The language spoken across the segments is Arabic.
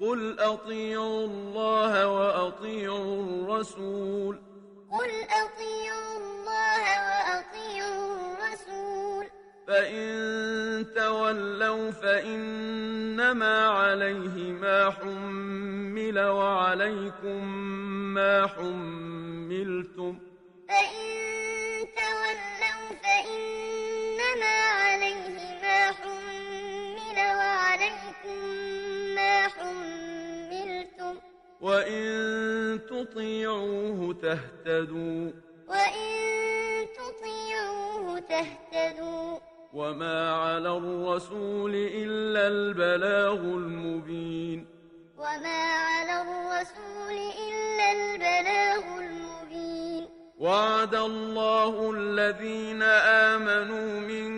قل أطيعوا الله وأطيعوا الرسول. قل أطيعوا الله وأطيعوا الرسول. فإن تولوا فإنما عليه ما حمل وعليكم ما حملتم. فإن تولوا فإنما عليه ما حمل وعليكم وإن تطيعوه تهتدوا وإن تطيعوه تهتدوا وما على الرسول إلا البلاغ المبين وما على الرسول إلا البلاغ المبين وعد الله الذين آمنوا منكم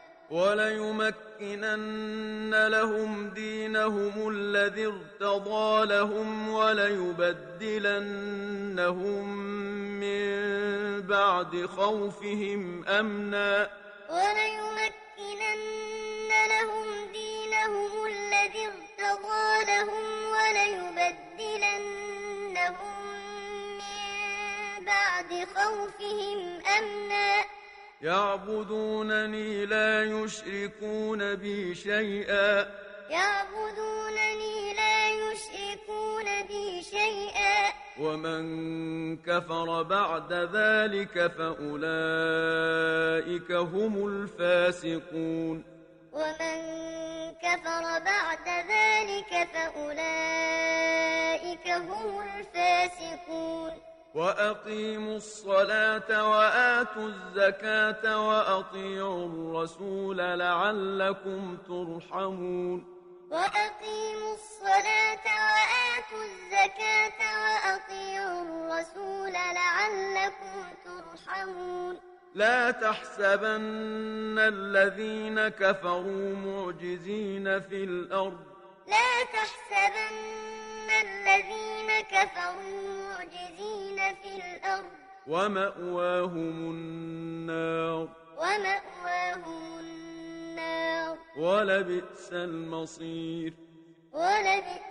وليمكنن لهم دينهم الذي ارتضى لهم وليبدلنهم من بعد خوفهم أمنا. وليمكنن لهم دينهم الذي ارتضى لهم وليبدلنهم من بعد خوفهم أمنا. يعبدونني لا يشركون بي شيئا. يعبدونني لا يشركون بي شيئا. ومن كفر بعد ذلك فأولئك هم الفاسقون. ومن كفر بعد ذلك فأولئك هم الفاسقون. وأقيموا الصلاة وآتوا الزكاة وأطيعوا الرسول لعلكم ترحمون. وأقيموا الصلاة وآتوا الزكاة وأطيعوا الرسول لعلكم ترحمون. لا تحسبن الذين كفروا معجزين في الأرض. لا تحسبن الذين كفروا معجزين في الأرض. ومأواهم النار. ومأواهم النار. ولبئس المصير. ولبئس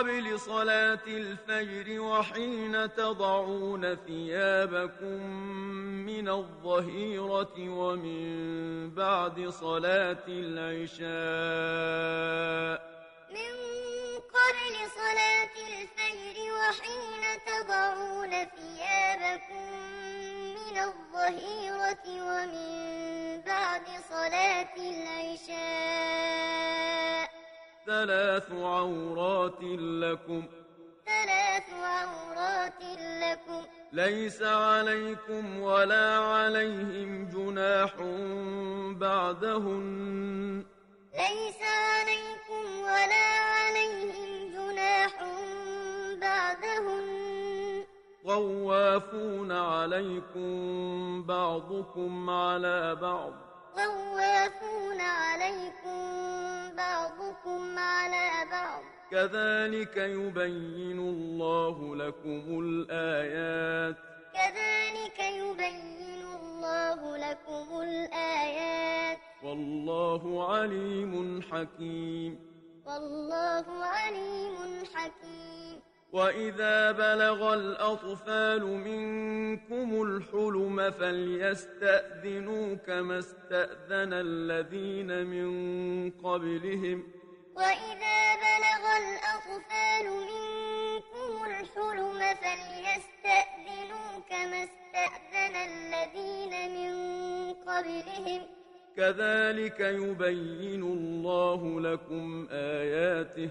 قبل صلاة الفجر وحين تضعون ثيابكم من الظهيرة ومن بعد صلاة العشاء. من قبل صلاة الفجر وحين تضعون ثيابكم من الظهيرة ومن بعد صلاة العشاء. ثلاث عورات لكم. ثلاث عورات لكم. ليس عليكم ولا عليهم جناح بعدهن. ليس عليكم ولا عليهم جناح بعدهن. طوافون عليكم بعضكم على بعض. طوافون عليكم بعضكم على بعض. كذلك يبين الله لكم الآيات. كذلك يبين الله لكم الآيات. والله عليم حكيم. والله عليم حكيم. وإذا بلغ الأطفال منكم الحلم فليستأذنوا كما استأذن الذين من قبلهم وإذا بلغ الأطفال منكم الحلم فليستأذنوا كما استأذن الذين من قبلهم كذلك يبين الله لكم آياته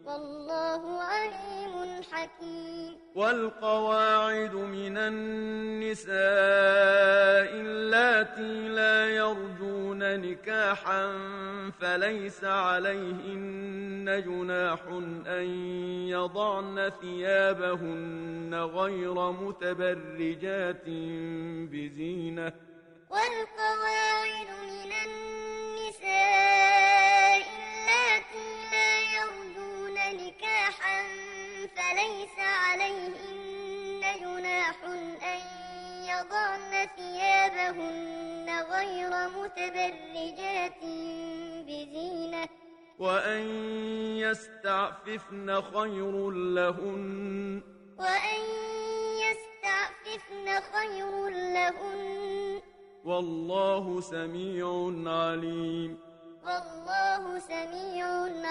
والله عليم حكيم. والقواعد من النساء اللاتي لا يرجون نكاحا فليس عليهن جناح أن يضعن ثيابهن غير متبرجات بزينة. والقواعد من النساء نكاحا فليس عليهن جناح أن يضعن ثيابهن غير متبرجات بزينة. وأن يستعففن خير لهن. وأن يستعففن خير لهن. والله سميع عليم. والله سميع عليم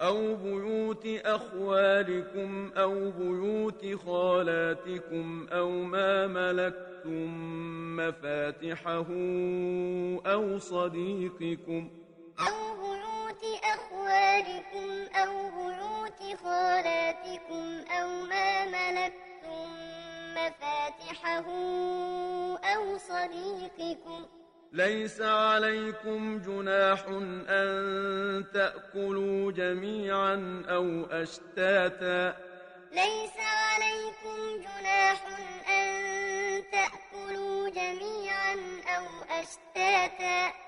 أو بيوت أخوالكم أو بيوت خالاتكم أو ما ملكتم مفاتحه أو صديقكم. أو بيوت أخوالكم أو بيوت خالاتكم أو ما ملكتم مفاتحه أو صديقكم. ليس عليكم جناح أن تأكلوا جميعا أو أشتاتا. ليس عليكم جناح أن تأكلوا جميعا أو أشتاتا.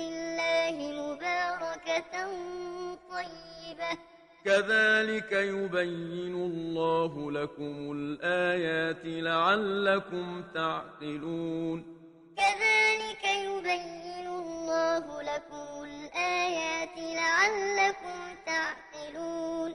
الله مباركة طيبة. كذلك يبين الله لكم الآيات لعلكم تعقلون. كذلك يبين الله لكم الآيات لعلكم تعقلون.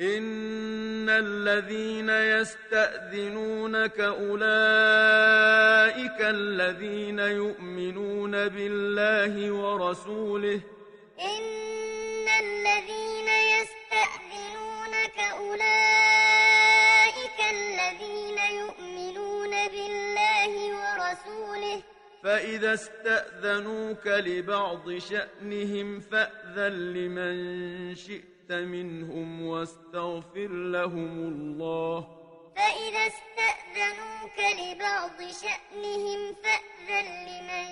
إن الذين يستأذنونك أولئك الذين يؤمنون بالله ورسوله إن الذين يستأذنونك أولئك الذين يؤمنون بالله ورسوله فإذا استأذنوك لبعض شأنهم فأذن لمن شئت منهم واستغفر لهم الله. فإذا استأذنوك لبعض شأنهم فأذن لمن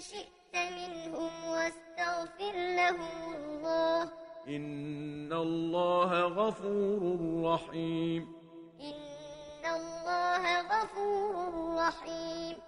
شئت منهم واستغفر لهم الله. إن الله غفور رحيم. إن الله غفور رحيم.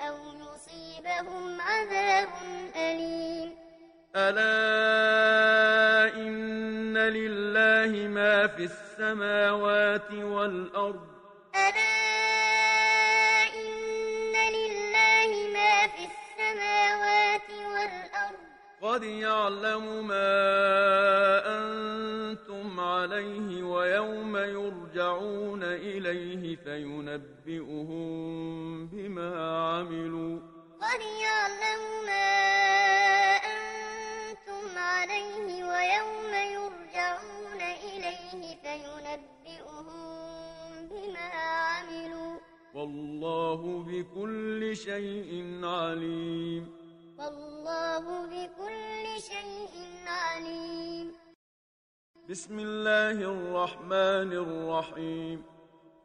أو يصيبهم عذاب أليم. ألا إن لله ما في السماوات والأرض. ألا إن لله ما في السماوات والأرض. قد يعلم ما أنتم عليه ويوم يرجعون إليه فينبئهم قد يعلم ما أنتم عليه ويوم يرجعون إليه فينبئهم بما عملوا. والله بكل شيء عليم. والله بكل شيء عليم. بسم الله الرحمن الرحيم.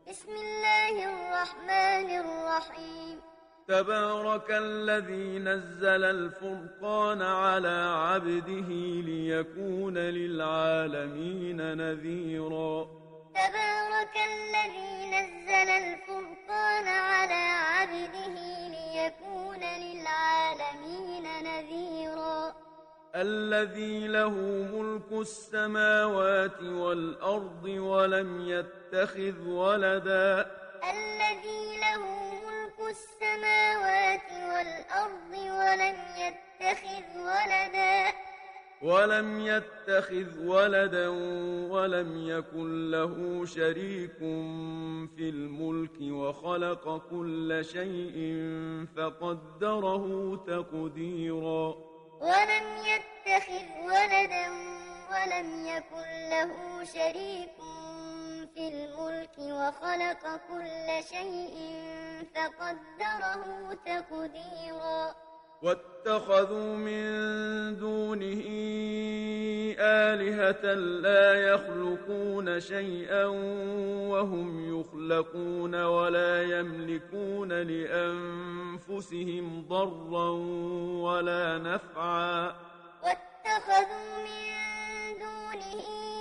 بسم الله الرحمن الرحيم. تبارك الذي نزل الفرقان على عبده ليكون للعالمين نذيرا. تبارك الذي نزل الفرقان على عبده ليكون للعالمين نذيرا. الذي له ملك السماوات والأرض ولم يتخذ ولدا. الذي له ملك السماوات والأرض ولم يتخذ ولدا. ولم يتخذ ولدا ولم يكن له شريك في الملك وخلق كل شيء فقدره تقديرا. ولم يتخذ ولدا ولم يكن له شريك في الملك وخلق كل شيء فقدره تقديرا. واتخذوا من دونه آلهة لا يخلقون شيئا وهم يخلقون ولا يملكون لأنفسهم ضرا ولا نفعا. واتخذوا من دونه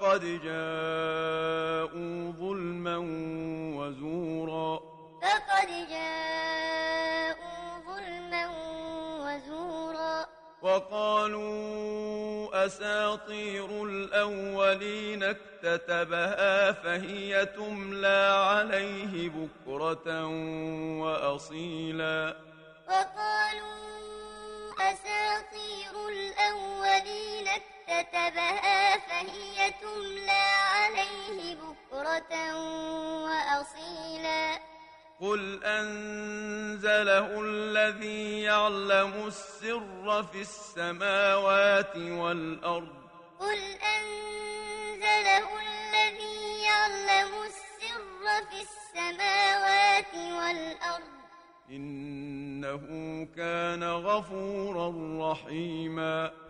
فقد جاءوا ظلما وزورا. فقد جاءوا ظلما وزورا. وقالوا أساطير الأولين اكتتبها فهي تملى عليه بكرة وأصيلا. اكتتبها فهي تملى عليه بكرة وأصيلا. قل أنزله الذي يعلم السر في السماوات والأرض. قل أنزله الذي يعلم السر في السماوات والأرض. إنه كان غفورا رحيما.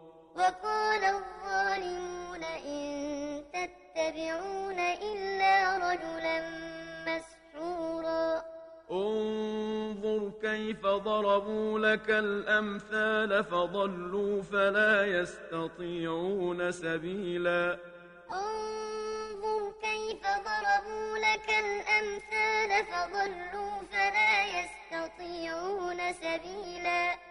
تتبعون إلا رجلا مسحورا. انظر كيف ضربوا لك الأمثال فضلوا فلا يستطيعون سبيلا. انظر كيف ضربوا لك الأمثال فضلوا فلا يستطيعون سبيلا.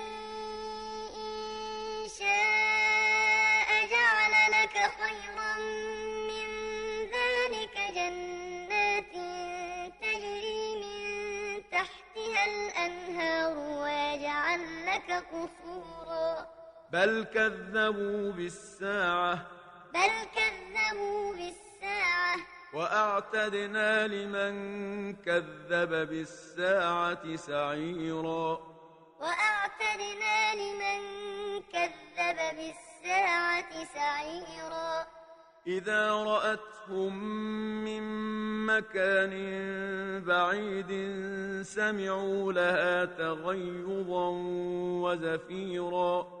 بل كذبوا بالساعة. بل كذبوا بالساعة. وأعتدنا لمن كذب بالساعة سعيرا. وأعتدنا لمن كذب بالساعة سعيرا. إذا رأتهم من مكان بعيد سمعوا لها تغيظا وزفيرا.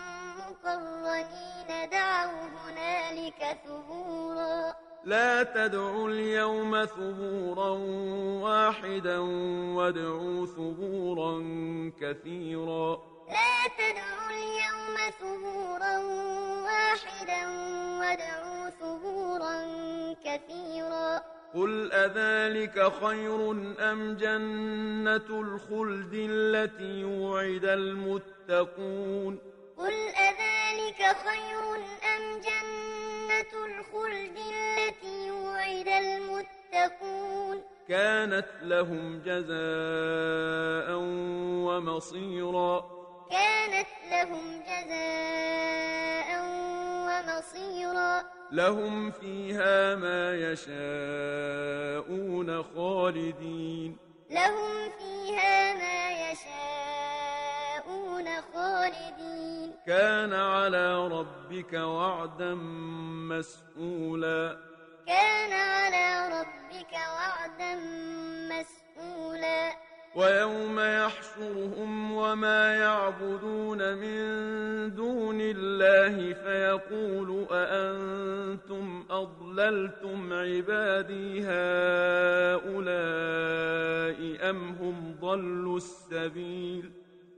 مقرنين دعوا هنالك ثبورا. لا تدعوا اليوم ثبورا واحدا وادعوا ثبورا كثيرا. لا تدعوا اليوم ثبورا واحدا وادعوا ثبورا كثيرا. قل أذلك خير أم جنة الخلد التي يوعد المتقون؟ قل أذلك خير أم جنة الخلد التي يوعد المتقون؟ كانت لهم جزاء ومصيرا. كانت لهم جزاء ومصيرا. لهم فيها ما يشاءون خالدين. لهم فيها ما يشاءون خالدين كان على ربك وعدا مسئولا كان على ربك وعدا مسئولا ويوم يحشرهم وما يعبدون من دون الله فيقول أأنتم أضللتم عبادي هؤلاء أم هم ضلوا السبيل؟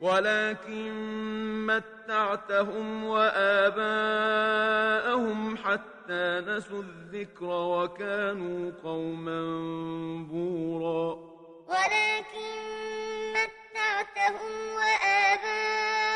ولكن متعتهم وآباءهم حتى نسوا الذكر وكانوا قوما بورا. ولكن متعتهم وآباءهم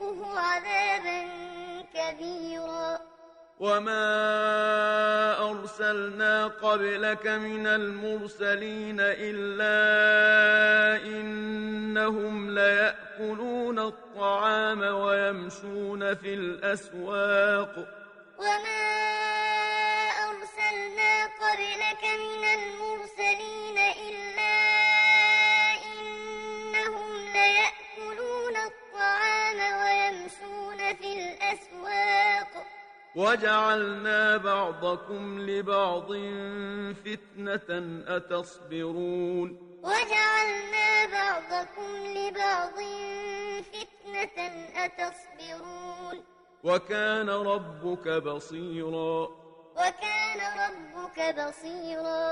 نذقه عذابا كبيرا. وما أرسلنا قبلك من المرسلين إلا إنهم ليأكلون الطعام ويمشون في الأسواق. وما أرسلنا قبلك من المرسلين إلا وجعلنا بعضكم لبعض فتنة أتصبرون. وجعلنا بعضكم لبعض فتنة أتصبرون. وكان ربك بصيرا. وكان ربك بصيرا.